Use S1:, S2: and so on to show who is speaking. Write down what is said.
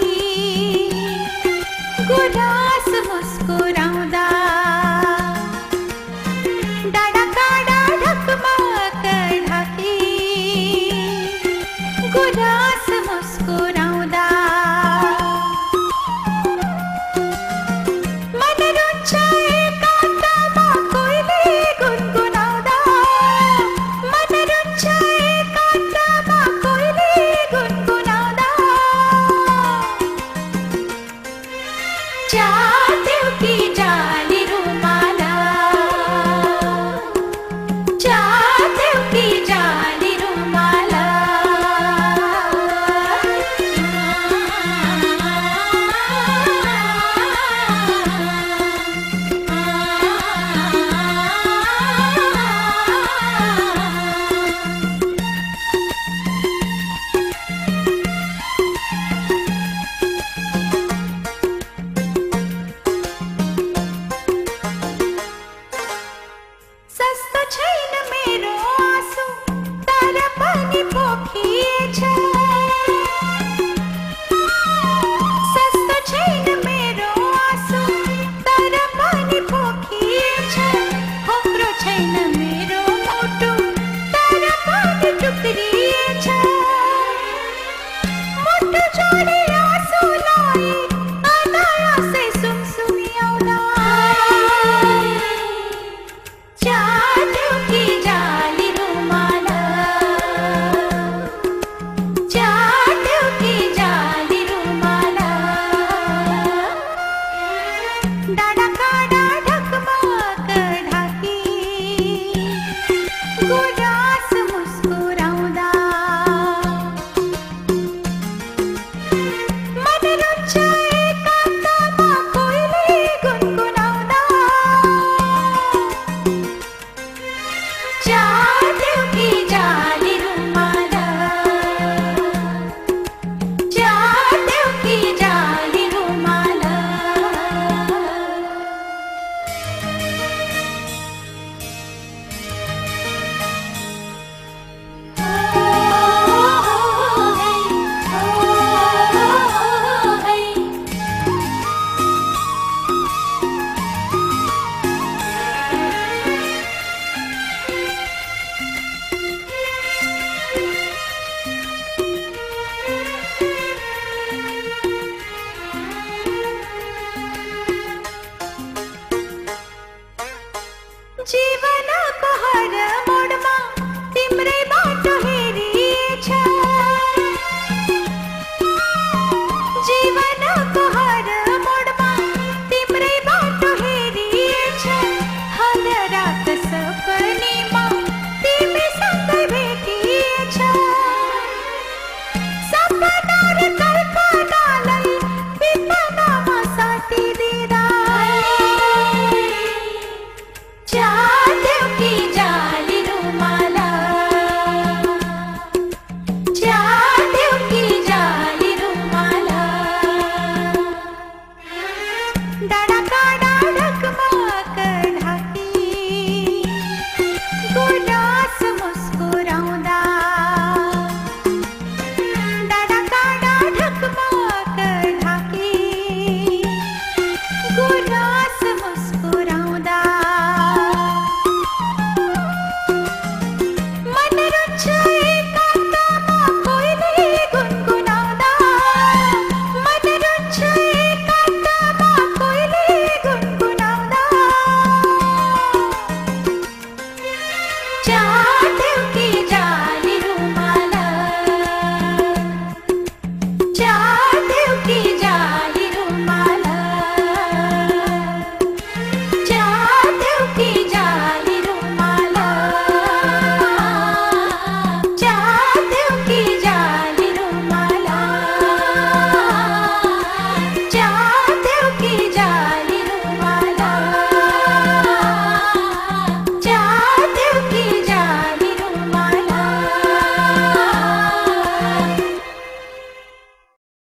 S1: 你鼓掌。家。He Good